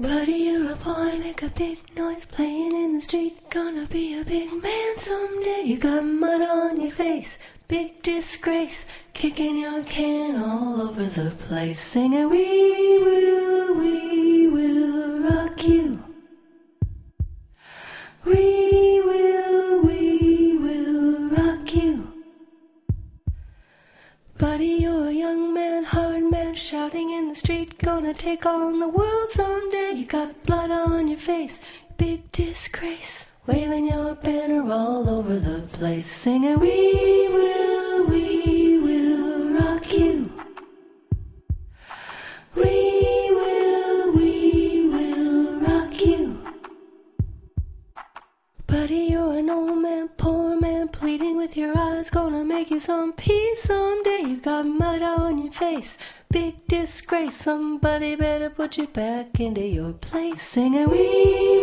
Buddy, you're a boy, make a big noise playing in the street. Gonna be a big man someday. You got mud on your face, big disgrace. Kicking your can all over the place. Singing, We will, we will rock you. We will, we will rock you. Buddy, shouting in the street, gonna take on the world someday. You got blood on your face, big disgrace, waving your banner all over the place, singing, We will, we will rock you. We will, we will rock you. Buddy, you're an old man, poor pleading with your eyes, gonna make you some peace someday. You got mud on your face, big disgrace. Somebody better put you back into your place, singing, We